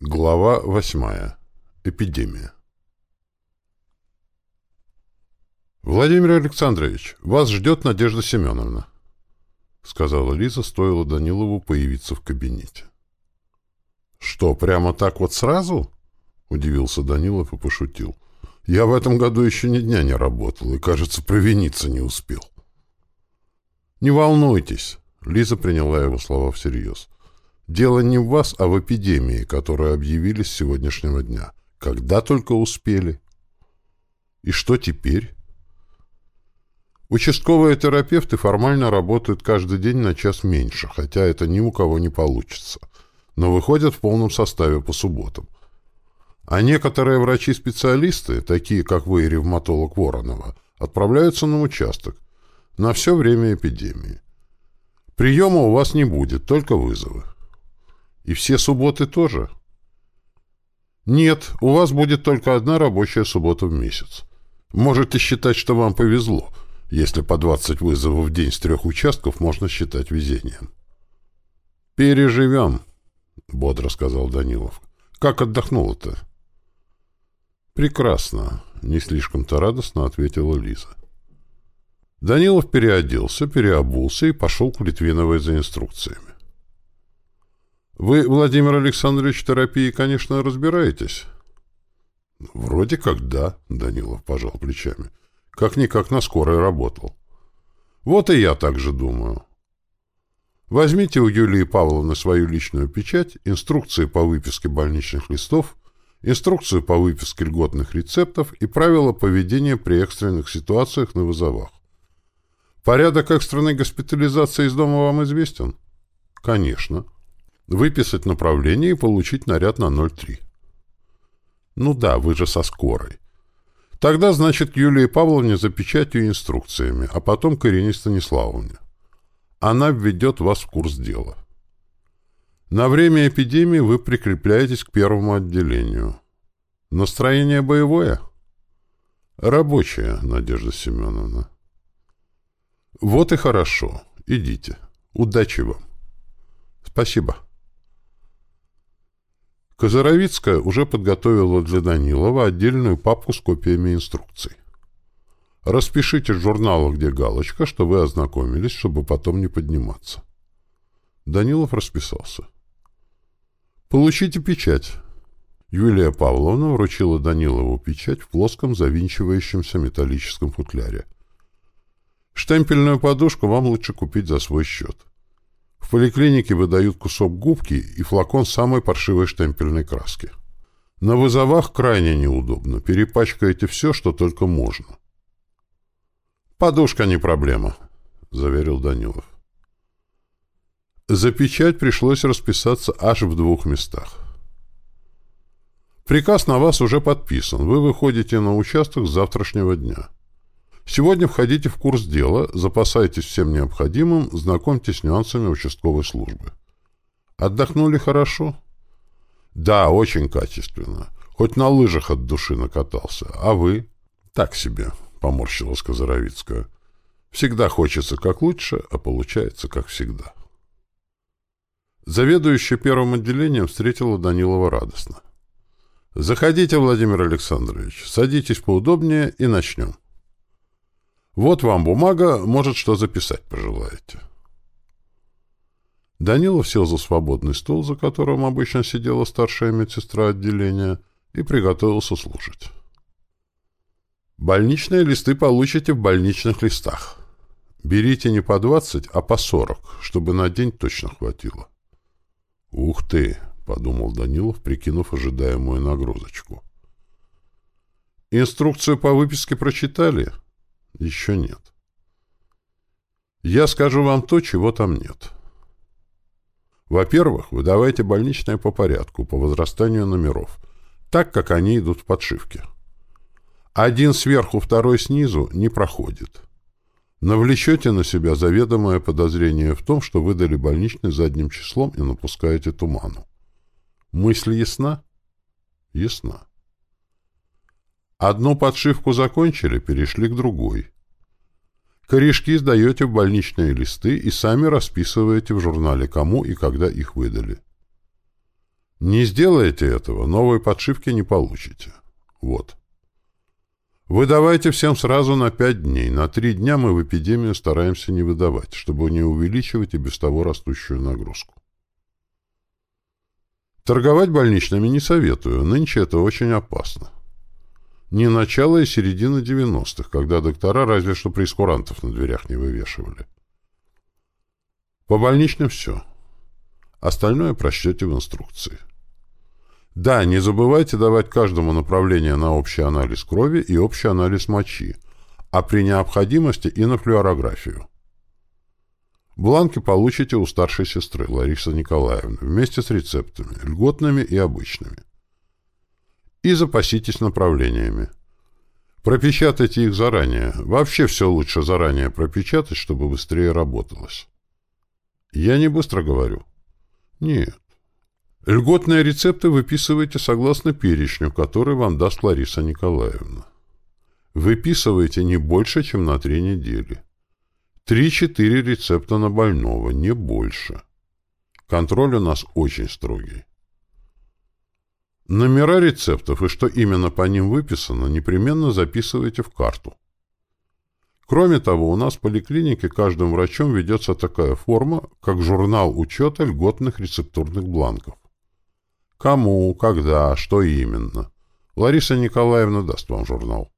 Глава восьмая. Эпидемия. «Владимир Александрович, вас ждет Надежда Семеновна», — сказала Лиза, стоило Данилову появиться в кабинете. «Что, прямо так вот сразу?» — удивился Данилов и пошутил. «Я в этом году еще ни дня не работал и, кажется, провиниться не успел». «Не волнуйтесь», — Лиза приняла его слова всерьез. Дело не в вас, а в эпидемии, которую объявили сегодняшнего дня. Когда только успели. И что теперь? Участковые терапевты формально работают каждый день на час меньше, хотя это ни у кого не получится, но выходят в полном составе по субботам. А некоторые врачи-специалисты, такие как вы и ревматолог Воронова, отправляются на участок на все время эпидемии. Приема у вас не будет, только вызовы. И все субботы тоже? Нет, у вас будет только одна рабочая суббота в месяц. Можете считать, что вам повезло, если по 20 вызовов в день с трех участков можно считать везением. «Переживем», — бодро сказал Данилов. «Как отдохнула-то?» «Прекрасно», — не слишком-то радостно ответила Лиза. Данилов переоделся, переобулся и пошел к Литвиновой за инструкциями. Вы, Владимир Александрович, в терапии, конечно, разбираетесь? Вроде как да, Данилов пожал плечами. Как-никак на скорой работал. Вот и я так же думаю. Возьмите у Юлии Павловны свою личную печать, инструкции по выписке больничных листов, инструкцию по выписке льготных рецептов и правила поведения при экстренных ситуациях на вызовах. Порядок экстренной госпитализации из дома вам известен? Конечно выписать направление и получить наряд на 03. Ну да, вы же со скорой. Тогда, значит, к Юлии Павловне за печатью и инструкциями, а потом к Ирине Станиславовне. Она введет вас в курс дела. На время эпидемии вы прикрепляетесь к первому отделению. Настроение боевое? Рабочее, Надежда Семеновна. Вот и хорошо. Идите. Удачи вам. Спасибо. Козаровицкая уже подготовила для Данилова отдельную папку с копиями инструкций. Распишите в журналах, где галочка, что вы ознакомились, чтобы потом не подниматься. Данилов расписался. Получите печать. Юлия Павловна вручила Данилову печать в плоском завинчивающемся металлическом футляре. Штемпельную подушку вам лучше купить за свой счет. В поликлинике выдают кусок губки и флакон самой паршивой штемпельной краски. На вызовах крайне неудобно. Перепачкаете все, что только можно. «Подушка не проблема», — заверил Данилов. За печать пришлось расписаться аж в двух местах. Приказ на вас уже подписан. Вы выходите на участок с завтрашнего дня. Сегодня входите в курс дела, запасайтесь всем необходимым, знакомьтесь с нюансами участковой службы. Отдохнули хорошо? Да, очень качественно. Хоть на лыжах от души накатался. А вы? Так себе, поморщилась Козаровицкая. Всегда хочется как лучше, а получается как всегда. Заведующая первым отделением встретила Данилова радостно. «Заходите, Владимир Александрович, садитесь поудобнее и начнем». Вот вам бумага, может, что записать пожелаете. Данилов сел за свободный стол, за которым обычно сидела старшая медсестра отделения, и приготовился слушать. Больничные листы получите в больничных листах. Берите не по 20, а по 40, чтобы на день точно хватило. «Ух ты!» — подумал Данилов, прикинув ожидаемую нагрузочку. «Инструкцию по выписке прочитали?» Еще нет. Я скажу вам то, чего там нет. Во-первых, выдавайте больничное по порядку, по возрастанию номеров, так, как они идут в подшивке. Один сверху, второй снизу не проходит. Навлечете на себя заведомое подозрение в том, что выдали больничный задним числом и напускаете туману. Мысль ясна? Ясна. Одну подшивку закончили, перешли к другой. Корешки сдаете в больничные листы и сами расписываете в журнале, кому и когда их выдали. Не сделаете этого, новой подшивки не получите. Вот. Выдавайте всем сразу на пять дней. На три дня мы в эпидемию стараемся не выдавать, чтобы не увеличивать и без того растущую нагрузку. Торговать больничными не советую, нынче это очень опасно. Не начало и середина 90-х, когда доктора разве что прескурантов на дверях не вывешивали. По больничным все. Остальное прочтете в инструкции. Да, не забывайте давать каждому направление на общий анализ крови и общий анализ мочи, а при необходимости и на флюорографию. Бланки получите у старшей сестры Ларисы Николаевны вместе с рецептами, льготными и обычными. И запаситесь направлениями. Пропечатайте их заранее. Вообще все лучше заранее пропечатать, чтобы быстрее работалось. Я не быстро говорю. Нет. Льготные рецепты выписывайте согласно перечню, который вам даст Лариса Николаевна. Выписывайте не больше, чем на три недели. Три-четыре рецепта на больного, не больше. Контроль у нас очень строгий. Номера рецептов и что именно по ним выписано, непременно записывайте в карту. Кроме того, у нас в поликлинике каждым врачом ведется такая форма, как журнал учета льготных рецептурных бланков. Кому, когда, что именно. Лариса Николаевна даст вам журнал.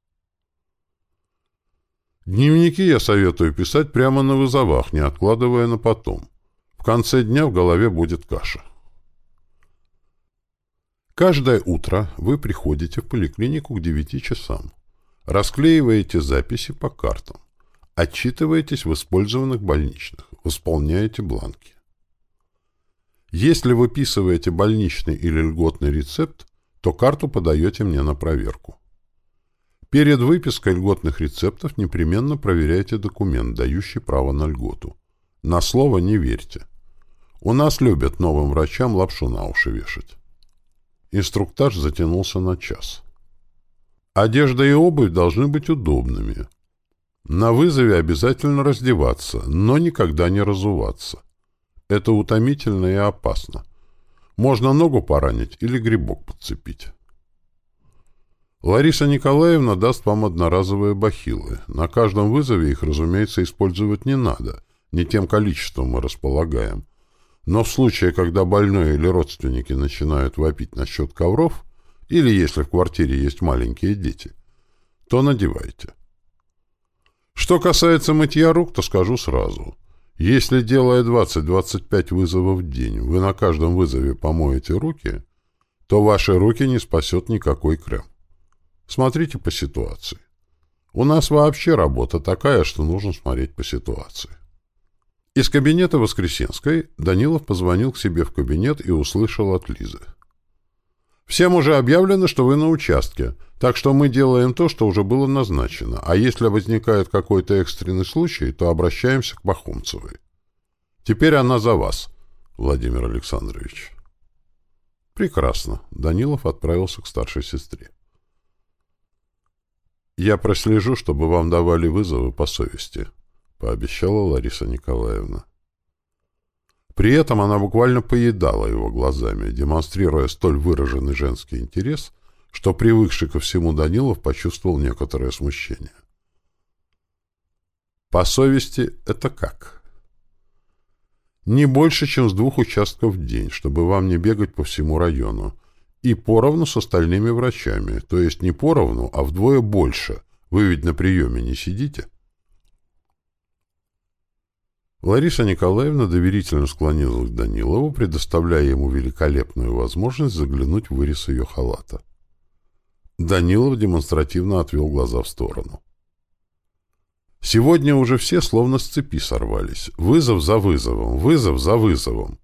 Дневники я советую писать прямо на вызовах, не откладывая на потом. В конце дня в голове будет каша. Каждое утро вы приходите в поликлинику к 9 часам. Расклеиваете записи по картам. Отчитываетесь в использованных больничных. Восполняете бланки. Если выписываете больничный или льготный рецепт, то карту подаете мне на проверку. Перед выпиской льготных рецептов непременно проверяйте документ, дающий право на льготу. На слово не верьте. У нас любят новым врачам лапшу на уши вешать. Инструктаж затянулся на час. Одежда и обувь должны быть удобными. На вызове обязательно раздеваться, но никогда не разуваться. Это утомительно и опасно. Можно ногу поранить или грибок подцепить. Лариса Николаевна даст вам одноразовые бахилы. На каждом вызове их, разумеется, использовать не надо. Не тем количеством мы располагаем. Но в случае, когда больной или родственники начинают вопить насчет ковров, или если в квартире есть маленькие дети, то надевайте. Что касается мытья рук, то скажу сразу. Если, делая 20-25 вызовов в день, вы на каждом вызове помоете руки, то ваши руки не спасет никакой крем. Смотрите по ситуации. У нас вообще работа такая, что нужно смотреть по ситуации. Из кабинета Воскресенской Данилов позвонил к себе в кабинет и услышал от Лизы. «Всем уже объявлено, что вы на участке, так что мы делаем то, что уже было назначено, а если возникает какой-то экстренный случай, то обращаемся к Пахомцевой. Теперь она за вас, Владимир Александрович». «Прекрасно», — Данилов отправился к старшей сестре. «Я прослежу, чтобы вам давали вызовы по совести», — пообещала Лариса Николаевна. При этом она буквально поедала его глазами, демонстрируя столь выраженный женский интерес, что привыкший ко всему Данилов почувствовал некоторое смущение. По совести это как? Не больше, чем с двух участков в день, чтобы вам не бегать по всему району. И поровну с остальными врачами. То есть не поровну, а вдвое больше. Вы ведь на приеме не сидите? Лариса Николаевна доверительно склонилась к Данилову, предоставляя ему великолепную возможность заглянуть в вырез ее халата. Данилов демонстративно отвел глаза в сторону. Сегодня уже все словно с цепи сорвались. Вызов за вызовом, вызов за вызовом.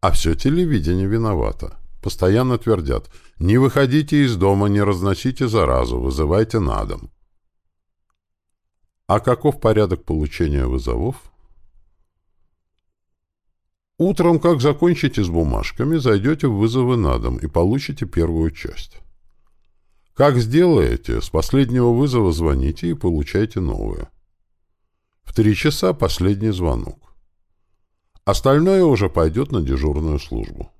А все телевидение виновато. Постоянно твердят «Не выходите из дома, не разносите заразу, вызывайте на дом». А каков порядок получения вызовов? Утром, как закончите с бумажками, зайдете в вызовы на дом и получите первую часть. Как сделаете, с последнего вызова звоните и получайте новое. В три часа последний звонок. Остальное уже пойдет на дежурную службу.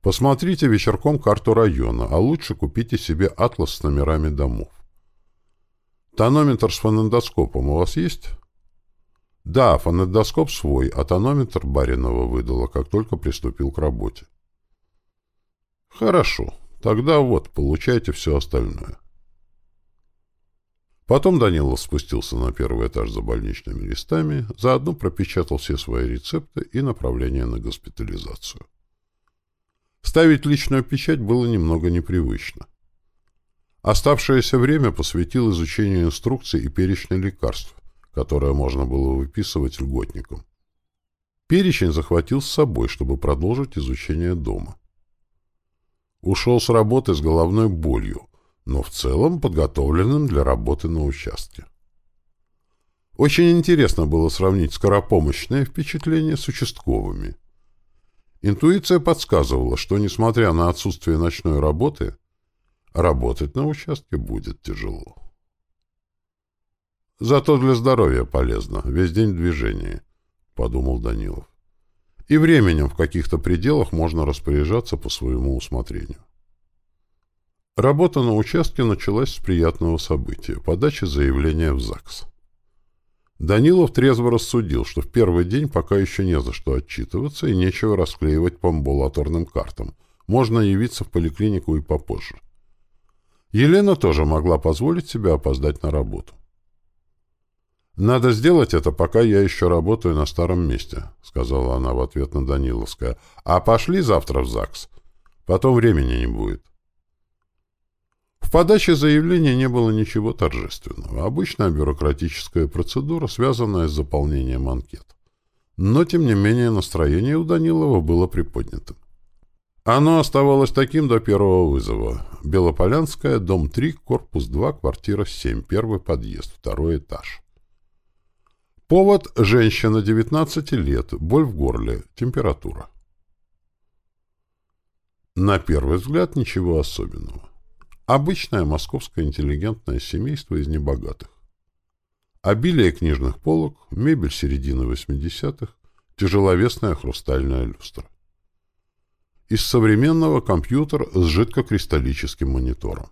Посмотрите вечерком карту района, а лучше купите себе атлас с номерами домов. Тонометр с фонендоскопом у вас есть? Да, фонендоскоп свой, а тонометр Баринова выдала, как только приступил к работе. Хорошо, тогда вот, получайте все остальное. Потом Данилов спустился на первый этаж за больничными листами, заодно пропечатал все свои рецепты и направления на госпитализацию. Ставить личную печать было немного непривычно. Оставшееся время посвятил изучению инструкций и перечня лекарств, которые можно было выписывать льготникам. Перечень захватил с собой, чтобы продолжить изучение дома. Ушел с работы с головной болью, но в целом подготовленным для работы на участке. Очень интересно было сравнить скоропомощное впечатление с участковыми. Интуиция подсказывала, что, несмотря на отсутствие ночной работы, работать на участке будет тяжело. Зато для здоровья полезно, весь день в движении, — подумал Данилов. И временем в каких-то пределах можно распоряжаться по своему усмотрению. Работа на участке началась с приятного события — подачи заявления в ЗАГС. Данилов трезво рассудил, что в первый день пока еще не за что отчитываться и нечего расклеивать по амбулаторным картам. Можно явиться в поликлинику и попозже. Елена тоже могла позволить себе опоздать на работу. «Надо сделать это, пока я еще работаю на старом месте», — сказала она в ответ на Даниловское. «А пошли завтра в ЗАГС. Потом времени не будет». В подаче заявления не было ничего торжественного. Обычная бюрократическая процедура, связанная с заполнением анкет. Но, тем не менее, настроение у Данилова было приподнятым. Оно оставалось таким до первого вызова. Белополянская, дом 3, корпус 2, квартира 7, первый подъезд, второй этаж. Повод – женщина 19 лет, боль в горле, температура. На первый взгляд ничего особенного. Обычное московское интеллигентное семейство из небогатых. Обилие книжных полок, мебель середины 80-х, тяжеловесная хрустальная люстра. Из современного компьютер с жидкокристаллическим монитором.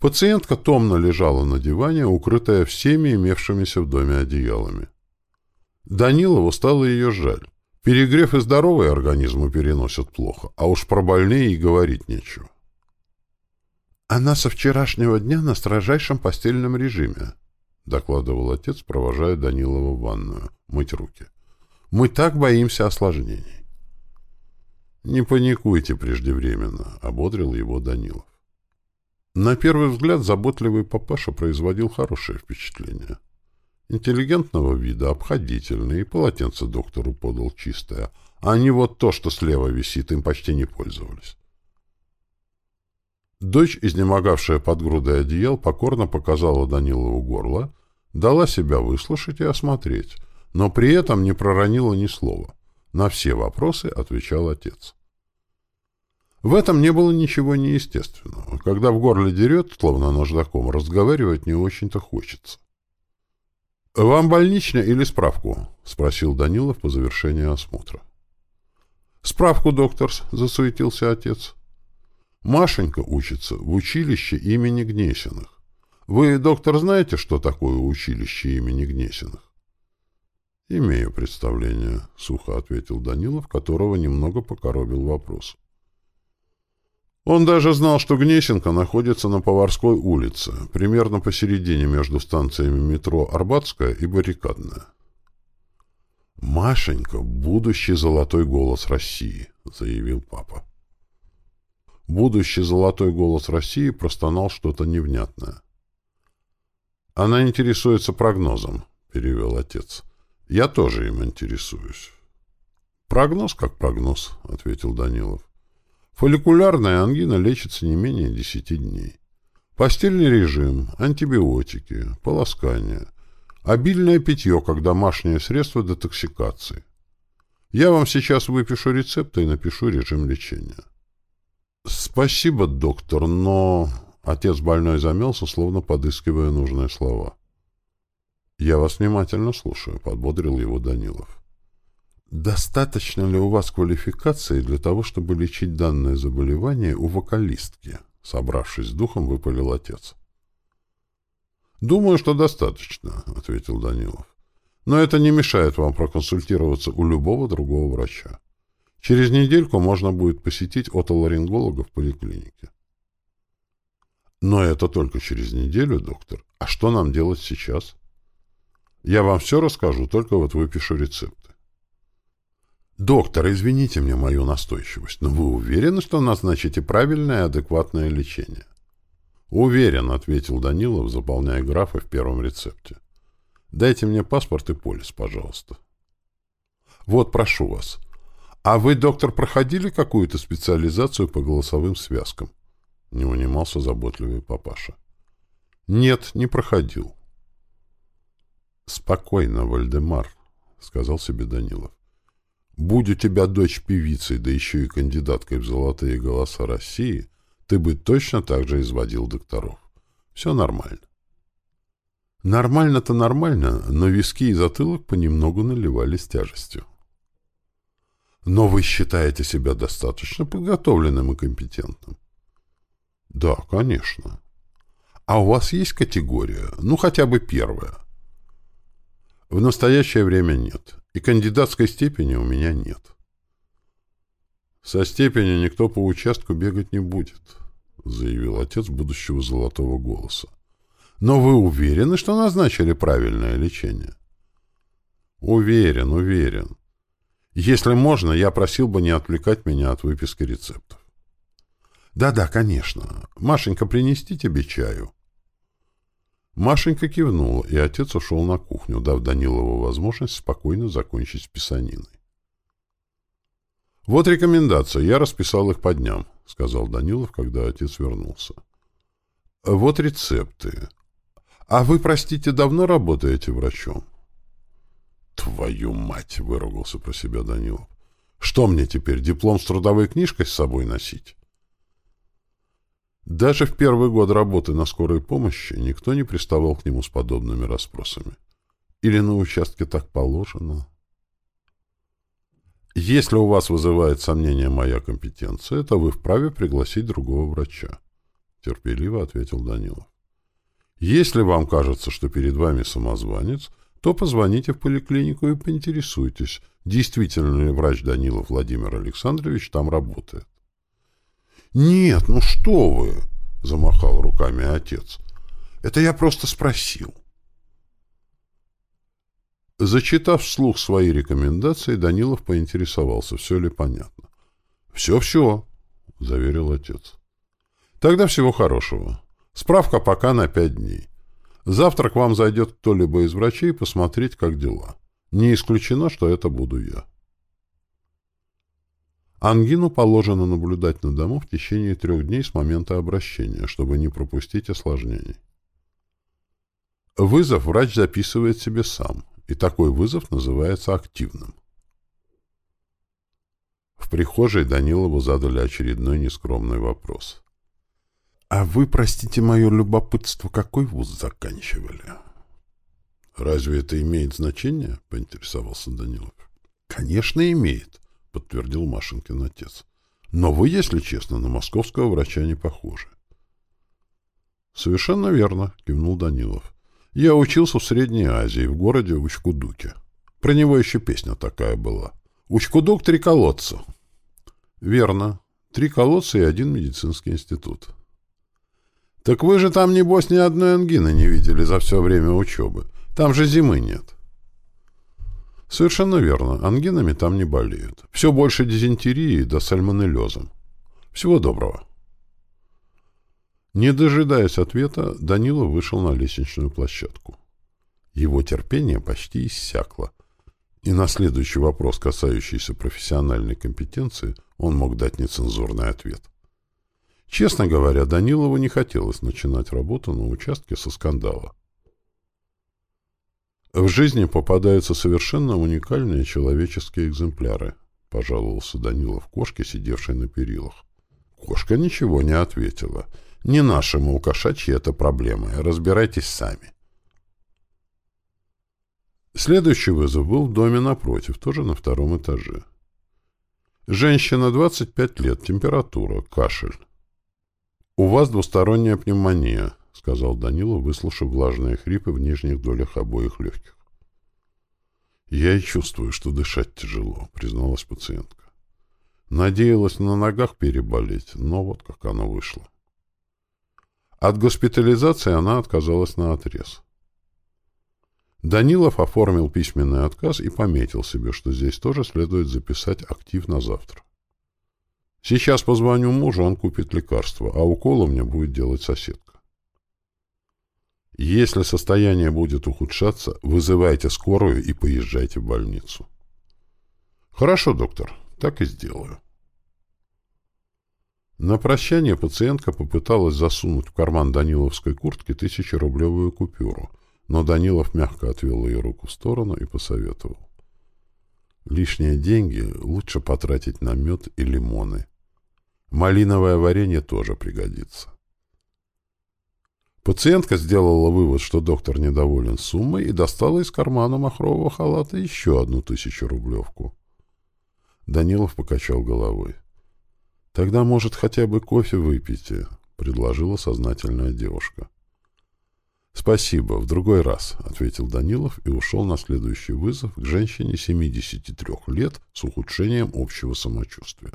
Пациентка томно лежала на диване, укрытая всеми имевшимися в доме одеялами. Данилову стало ее жаль. Перегрев и здоровые организмы переносят плохо, а уж про больные и говорить нечего. «Она со вчерашнего дня на строжайшем постельном режиме», — докладывал отец, провожая Данилова в ванную, мыть руки. «Мы так боимся осложнений». «Не паникуйте преждевременно», — ободрил его Данилов. На первый взгляд заботливый папаша производил хорошее впечатление. Интеллигентного вида, обходительный, и полотенце доктору подал чистое, а не вот то, что слева висит, им почти не пользовались. Дочь, изнемогавшая под грудой одеял, покорно показала Данилову горло, дала себя выслушать и осмотреть, но при этом не проронила ни слова. На все вопросы отвечал отец. В этом не было ничего неестественного. Когда в горле дерет, словно наждаком, разговаривать не очень-то хочется. «Вам больничный или справку?» — спросил Данилов по завершении осмотра. «Справку, доктор», — засуетился отец. Машенька учится в училище имени Гнесиных. Вы, доктор, знаете, что такое училище имени Гнесиных? «Имею представление», — сухо ответил Данилов, которого немного покоробил вопрос. Он даже знал, что Гнесинка находится на Поварской улице, примерно посередине между станциями метро Арбатская и Баррикадная. «Машенька — будущий золотой голос России», — заявил папа. Будущий золотой голос России простонал что-то невнятное. «Она интересуется прогнозом», — перевел отец. «Я тоже им интересуюсь». «Прогноз как прогноз», — ответил Данилов. «Фолликулярная ангина лечится не менее десяти дней. Постельный режим, антибиотики, полоскание, обильное питье как домашнее средство детоксикации. Я вам сейчас выпишу рецепты и напишу режим лечения». «Спасибо, доктор, но...» Отец больной замялся, словно подыскивая нужные слова. «Я вас внимательно слушаю», — подбодрил его Данилов. «Достаточно ли у вас квалификации для того, чтобы лечить данное заболевание у вокалистки?» Собравшись с духом, выпалил отец. «Думаю, что достаточно», — ответил Данилов. «Но это не мешает вам проконсультироваться у любого другого врача. Через недельку можно будет посетить отоларинголога в поликлинике». «Но это только через неделю, доктор. А что нам делать сейчас?» «Я вам все расскажу, только вот выпишу рецепт. «Доктор, извините мне мою настойчивость, но вы уверены, что назначите правильное и адекватное лечение?» «Уверен», — ответил Данилов, заполняя графы в первом рецепте. «Дайте мне паспорт и полис, пожалуйста». «Вот, прошу вас. А вы, доктор, проходили какую-то специализацию по голосовым связкам?» Не унимался заботливый папаша. «Нет, не проходил». «Спокойно, Вальдемар», — сказал себе Данилов. Будь у тебя дочь певицей, да еще и кандидаткой в золотые голоса России, ты бы точно так же изводил докторов. Все нормально. Нормально-то нормально, но виски и затылок понемногу наливались тяжестью. Но вы считаете себя достаточно подготовленным и компетентным? Да, конечно. А у вас есть категория? Ну, хотя бы первая. В настоящее время нет и кандидатской степени у меня нет. Со степени никто по участку бегать не будет, заявил отец будущего золотого голоса. Но вы уверены, что назначили правильное лечение? Уверен, уверен. Если можно, я просил бы не отвлекать меня от выписки рецептов. Да-да, конечно. Машенька, принести тебе чаю. Машенька кивнула, и отец ушел на кухню, дав Данилову возможность спокойно закончить с писаниной. «Вот рекомендация. Я расписал их по дням», — сказал Данилов, когда отец вернулся. «Вот рецепты. А вы, простите, давно работаете врачом?» «Твою мать!» — выругался про себя Данилов. «Что мне теперь, диплом с трудовой книжкой с собой носить?» Даже в первый год работы на скорой помощи никто не приставал к нему с подобными расспросами. Или на участке так положено? Если у вас вызывает сомнение моя компетенция, то вы вправе пригласить другого врача, — терпеливо ответил Данилов. Если вам кажется, что перед вами самозванец, то позвоните в поликлинику и поинтересуйтесь, действительно ли врач Данилов Владимир Александрович там работает. «Нет, ну что вы!» — замахал руками отец. «Это я просто спросил». Зачитав вслух свои рекомендации, Данилов поинтересовался, все ли понятно. «Все-все», — заверил отец. «Тогда всего хорошего. Справка пока на пять дней. Завтра к вам зайдет кто-либо из врачей посмотреть, как дела. Не исключено, что это буду я». Ангину положено наблюдать на дому в течение трех дней с момента обращения, чтобы не пропустить осложнений. Вызов врач записывает себе сам, и такой вызов называется активным. В прихожей Данилову задали очередной нескромный вопрос. «А вы, простите мое любопытство, какой вуз заканчивали?» «Разве это имеет значение?» — поинтересовался Данилов. «Конечно, имеет. — подтвердил Машинкин отец. «Но вы, если честно, на московского врача не похожи». «Совершенно верно», — кивнул Данилов. «Я учился в Средней Азии, в городе Учкудуке. Про него еще песня такая была. Учкудук — три колодца». «Верно. Три колодца и один медицинский институт». «Так вы же там, небось, ни одной ангины не видели за все время учебы. Там же зимы нет». Совершенно верно. Ангинами там не болеют. Все больше дизентерии да сальмонеллезом. Всего доброго. Не дожидаясь ответа, Данила вышел на лестничную площадку. Его терпение почти иссякло, и на следующий вопрос, касающийся профессиональной компетенции, он мог дать нецензурный ответ. Честно говоря, Данилову не хотелось начинать работу на участке со скандала. В жизни попадаются совершенно уникальные человеческие экземпляры, пожаловался Данилов кошке, сидевшей на перилах. Кошка ничего не ответила. Не наши, мол, кошачьи это проблемы, разбирайтесь сами. Следующий вызов был в доме напротив, тоже на втором этаже. Женщина, 25 лет, температура, кашель. «У вас двусторонняя пневмония», — сказал Данила, выслушав влажные хрипы в нижних долях обоих легких. «Я и чувствую, что дышать тяжело», — призналась пациентка. Надеялась на ногах переболеть, но вот как оно вышло. От госпитализации она отказалась на отрез. Данилов оформил письменный отказ и пометил себе, что здесь тоже следует записать актив на завтра. Сейчас позвоню мужу, он купит лекарство, а уколы мне будет делать соседка. Если состояние будет ухудшаться, вызывайте скорую и поезжайте в больницу. Хорошо, доктор, так и сделаю. На прощание пациентка попыталась засунуть в карман Даниловской куртки тысячерублевую купюру, но Данилов мягко отвел ее руку в сторону и посоветовал. Лишние деньги лучше потратить на мед и лимоны. Малиновое варенье тоже пригодится. Пациентка сделала вывод, что доктор недоволен суммой и достала из кармана махрового халата еще одну тысячу-рублевку. Данилов покачал головой. «Тогда, может, хотя бы кофе выпейте», — предложила сознательная девушка. «Спасибо, в другой раз», — ответил Данилов и ушел на следующий вызов к женщине 73 лет с ухудшением общего самочувствия.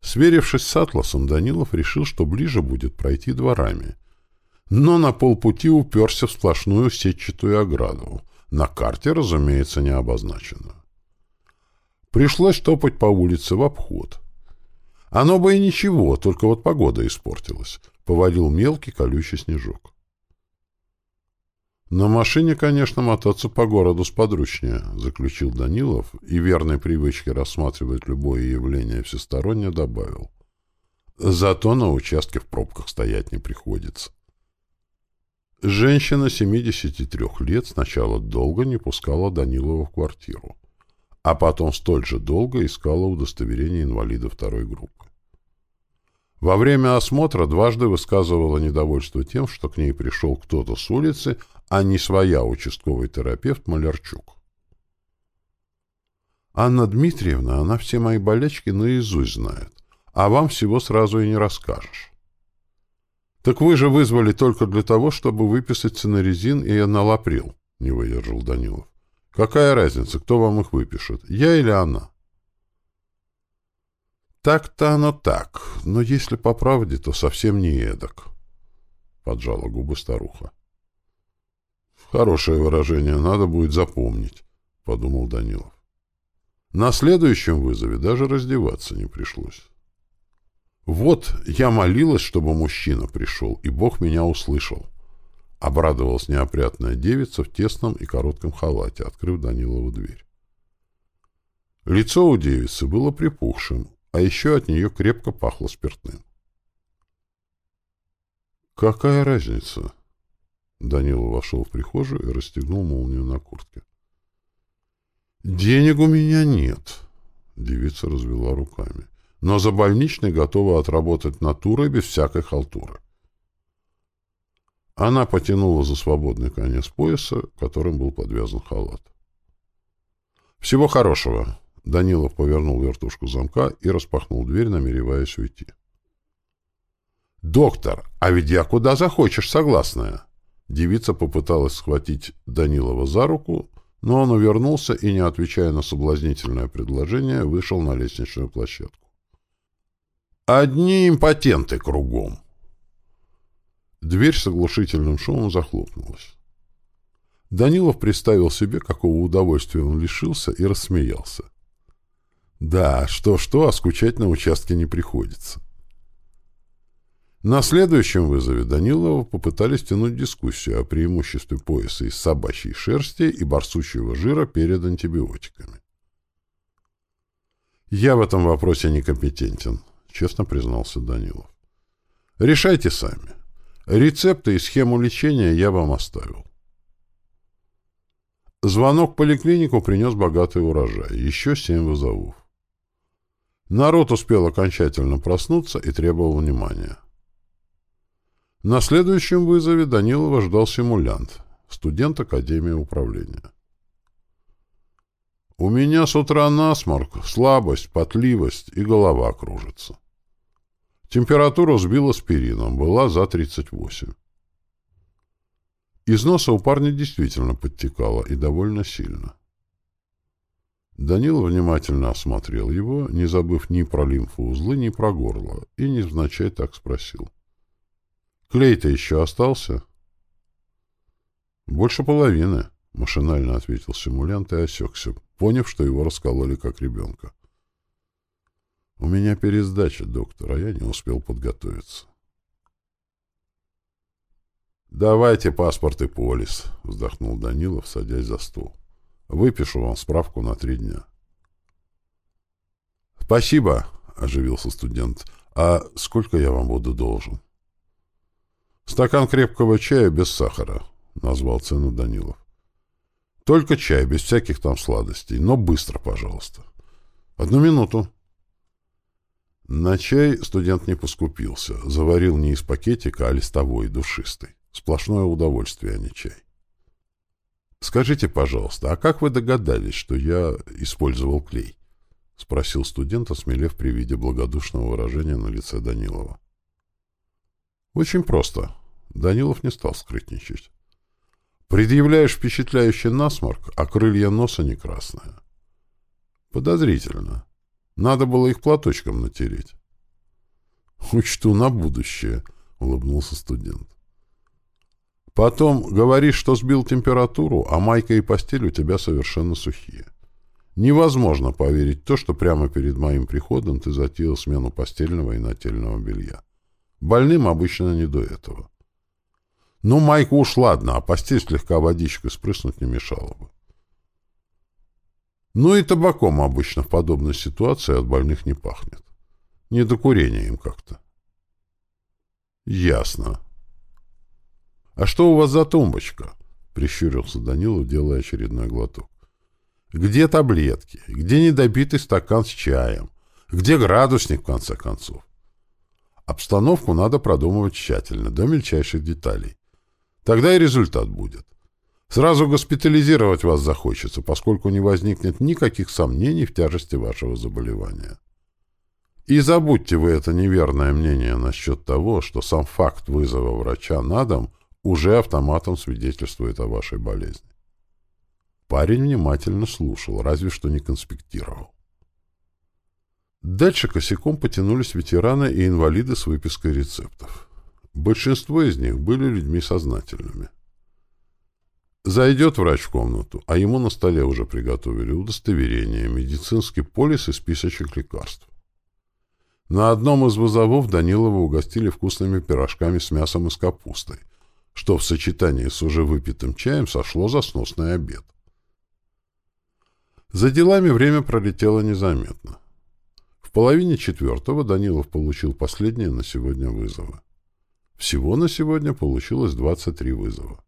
Сверившись с атласом, Данилов решил, что ближе будет пройти дворами. Но на полпути уперся в сплошную сетчатую ограду. На карте, разумеется, не обозначено. Пришлось топать по улице в обход. Оно бы и ничего, только вот погода испортилась. Повалил мелкий колючий снежок. «На машине, конечно, мотаться по городу сподручнее», — заключил Данилов и верной привычке рассматривать любое явление всесторонне добавил. «Зато на участке в пробках стоять не приходится». Женщина 73 лет сначала долго не пускала Данилова в квартиру, а потом столь же долго искала удостоверение инвалида второй группы. Во время осмотра дважды высказывала недовольство тем, что к ней пришел кто-то с улицы, а не своя участковый терапевт Малярчук. «Анна Дмитриевна, она все мои болячки наизусть знает, а вам всего сразу и не расскажешь». «Так вы же вызвали только для того, чтобы выписать цинорезин и аналаприл», — не выдержал Данилов. «Какая разница, кто вам их выпишет, я или она?» «Так-то оно так, но если по правде, то совсем не эдак», — поджала губы старуха. Хорошее выражение, надо будет запомнить, — подумал Данилов. На следующем вызове даже раздеваться не пришлось. Вот я молилась, чтобы мужчина пришел, и Бог меня услышал. Обрадовалась неопрятная девица в тесном и коротком халате, открыв Данилову дверь. Лицо у девицы было припухшим, а еще от нее крепко пахло спиртным. «Какая разница?» Данила вошел в прихожую и расстегнул молнию на куртке. «Денег у меня нет», — девица развела руками. «Но за больничный готова отработать натурой без всякой халтуры». Она потянула за свободный конец пояса, которым был подвязан халат. «Всего хорошего!» Данилов повернул вертушку замка и распахнул дверь, намереваясь уйти. «Доктор, а ведь я куда захочешь, согласная!» Девица попыталась схватить Данилова за руку, но он увернулся и, не отвечая на соблазнительное предложение, вышел на лестничную площадку. «Одни импотенты кругом!» Дверь с оглушительным шумом захлопнулась. Данилов представил себе, какого удовольствия он лишился, и рассмеялся. «Да, что-что, а скучать на участке не приходится». На следующем вызове Данилова попытались тянуть дискуссию о преимуществе пояса из собачьей шерсти и барсучьего жира перед антибиотиками. «Я в этом вопросе некомпетентен», — честно признался Данилов. «Решайте сами. Рецепты и схему лечения я вам оставил». Звонок в поликлинику принес богатый урожай, еще семь вызовов. Народ успел окончательно проснуться и требовал внимания. На следующем вызове Данилова ждал симулянт. студент Академии управления. У меня с утра насморк, слабость, потливость и голова кружится. Температуру сбил аспирином, была за 38. Из носа у парня действительно подтекало и довольно сильно. Данил внимательно осмотрел его, не забыв ни про лимфоузлы, ни про горло, и невзначай так спросил. «Клей-то еще остался?» «Больше половины», — машинально ответил симулянт и осекся, поняв, что его раскололи как ребенка. «У меня пересдача, доктор, а я не успел подготовиться». «Давайте паспорт и полис», — вздохнул Данилов, садясь за стол. «Выпишу вам справку на три дня». «Спасибо», — оживился студент. «А сколько я вам буду должен?» «Стакан крепкого чая без сахара», — назвал цену Данилов. «Только чай, без всяких там сладостей, но быстро, пожалуйста. Одну минуту». На чай студент не поскупился, заварил не из пакетика, а листовой, душистый. Сплошное удовольствие, а не чай. «Скажите, пожалуйста, а как вы догадались, что я использовал клей?» — спросил студент, осмелев при виде благодушного выражения на лице Данилова. «Очень просто». Данилов не стал скрытничать. «Предъявляешь впечатляющий насморк, а крылья носа не красные». «Подозрительно. Надо было их платочком натереть». «Учту на будущее», — улыбнулся студент. Потом говоришь, что сбил температуру, а майка и постель у тебя совершенно сухие. Невозможно поверить то, что прямо перед моим приходом ты затеял смену постельного и нательного белья. Больным обычно не до этого. Ну, майка уж ладно, а постель слегка водичкой спрыснуть не мешало бы. Ну и табаком обычно в подобной ситуации от больных не пахнет. Не до курения им как-то. Ясно. «А что у вас за тумбочка?» — прищурился Данилов, делая очередной глоток. «Где таблетки? Где недопитый стакан с чаем? Где градусник, в конце концов?» Обстановку надо продумывать тщательно, до мельчайших деталей. Тогда и результат будет. Сразу госпитализировать вас захочется, поскольку не возникнет никаких сомнений в тяжести вашего заболевания. И забудьте вы это неверное мнение насчет того, что сам факт вызова врача на дом уже автоматом свидетельствует о вашей болезни. Парень внимательно слушал, разве что не конспектировал. Дальше косяком потянулись ветераны и инвалиды с выпиской рецептов. Большинство из них были людьми сознательными. Зайдет врач в комнату, а ему на столе уже приготовили удостоверение, медицинский полис и списочек лекарств. На одном из вызовов Данилова угостили вкусными пирожками с мясом и с капустой, что в сочетании с уже выпитым чаем сошло за сносный обед. За делами время пролетело незаметно. В половине четвертого Данилов получил последние на сегодня вызовы. Всего на сегодня получилось 23 вызова.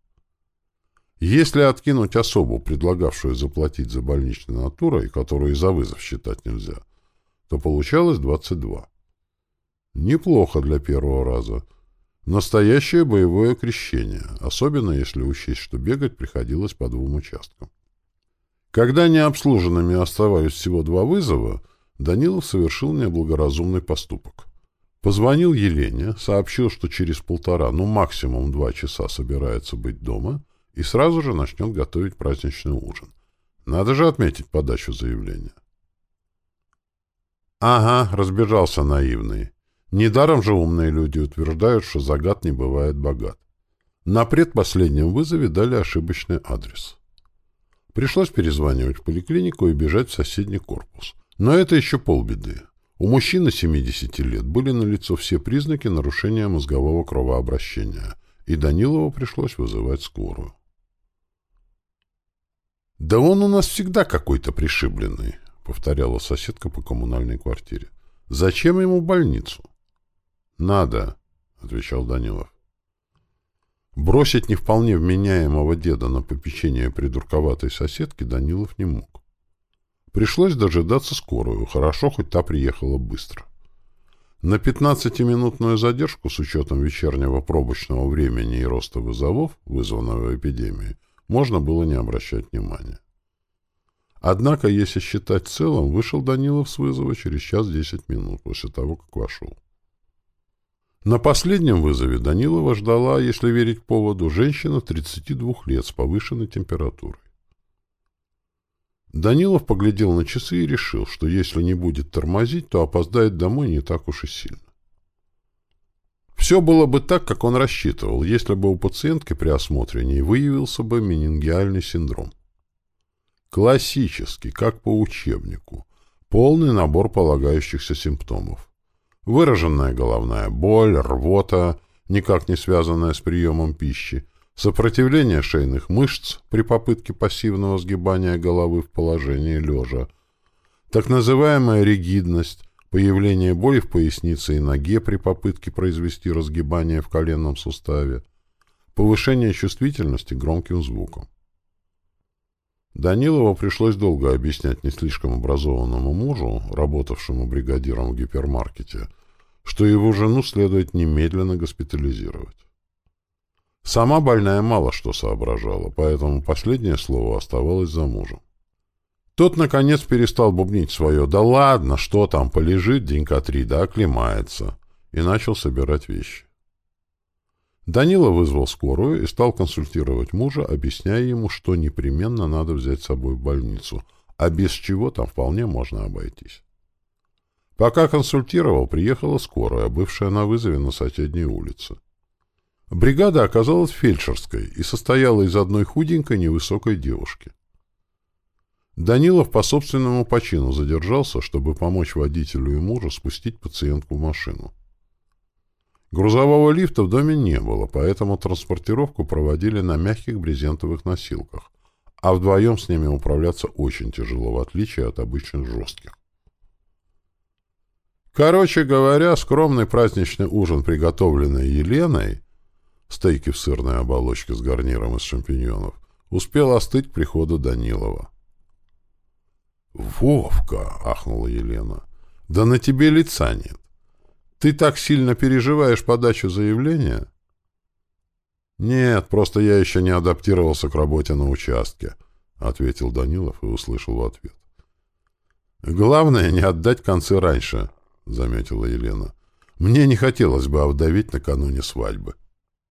Если откинуть особу, предлагавшую заплатить за больничный натурой, которую и за вызов считать нельзя, то получалось 22. Неплохо для первого раза, Настоящее боевое крещение, особенно если учесть, что бегать приходилось по двум участкам. Когда необслуженными оставались всего два вызова, Данилов совершил неблагоразумный поступок. Позвонил Елене, сообщил, что через полтора, ну максимум два часа собирается быть дома и сразу же начнет готовить праздничный ужин. Надо же отметить подачу заявления. Ага, разбежался наивный. Недаром же умные люди утверждают, что загад не бывает богат. На предпоследнем вызове дали ошибочный адрес. Пришлось перезванивать в поликлинику и бежать в соседний корпус. Но это еще полбеды. У мужчины 70 лет были налицо все признаки нарушения мозгового кровообращения, и Данилову пришлось вызывать скорую. «Да он у нас всегда какой-то пришибленный», — повторяла соседка по коммунальной квартире. «Зачем ему больницу?» «Надо», — отвечал Данилов. Бросить не вполне вменяемого деда на попечение придурковатой соседки Данилов не мог. Пришлось дожидаться скорую, хорошо, хоть та приехала быстро. На 15-минутную задержку с учетом вечернего пробочного времени и роста вызовов, вызванного эпидемией, можно было не обращать внимания. Однако, если считать целым, вышел Данилов с вызова через час десять минут после того, как вошел. На последнем вызове Данилова ждала, если верить поводу, женщина 32 лет с повышенной температурой. Данилов поглядел на часы и решил, что если не будет тормозить, то опоздает домой не так уж и сильно. Все было бы так, как он рассчитывал, если бы у пациентки при осмотре не выявился бы менингиальный синдром. Классический, как по учебнику, полный набор полагающихся симптомов. Выраженная головная боль, рвота, никак не связанная с приемом пищи, сопротивление шейных мышц при попытке пассивного сгибания головы в положении лежа, так называемая ригидность, появление боли в пояснице и ноге при попытке произвести разгибание в коленном суставе, повышение чувствительности громким звукам. Данилову пришлось долго объяснять не слишком образованному мужу, работавшему бригадиром в гипермаркете, что его жену следует немедленно госпитализировать. Сама больная мало что соображала, поэтому последнее слово оставалось за мужем. Тот, наконец, перестал бубнить свое «Да ладно, что там, полежит денька три, да оклемается», и начал собирать вещи. Данила вызвал скорую и стал консультировать мужа, объясняя ему, что непременно надо взять с собой в больницу, а без чего там вполне можно обойтись. Пока консультировал, приехала скорая, бывшая на вызове на соседней улице. Бригада оказалась фельдшерской и состояла из одной худенькой невысокой девушки. Данилов по собственному почину задержался, чтобы помочь водителю и мужу спустить пациентку в машину. Грузового лифта в доме не было, поэтому транспортировку проводили на мягких брезентовых носилках, а вдвоем с ними управляться очень тяжело, в отличие от обычных жестких. Короче говоря, скромный праздничный ужин, приготовленный Еленой, стейки в сырной оболочке с гарниром из шампиньонов, успел остыть к приходу Данилова. «Вовка!» — ахнула Елена. «Да на тебе лица нет. Ты так сильно переживаешь подачу заявления?» «Нет, просто я еще не адаптировался к работе на участке», — ответил Данилов и услышал в ответ. «Главное, не отдать концы раньше», — заметила Елена. «Мне не хотелось бы овдоветь накануне свадьбы».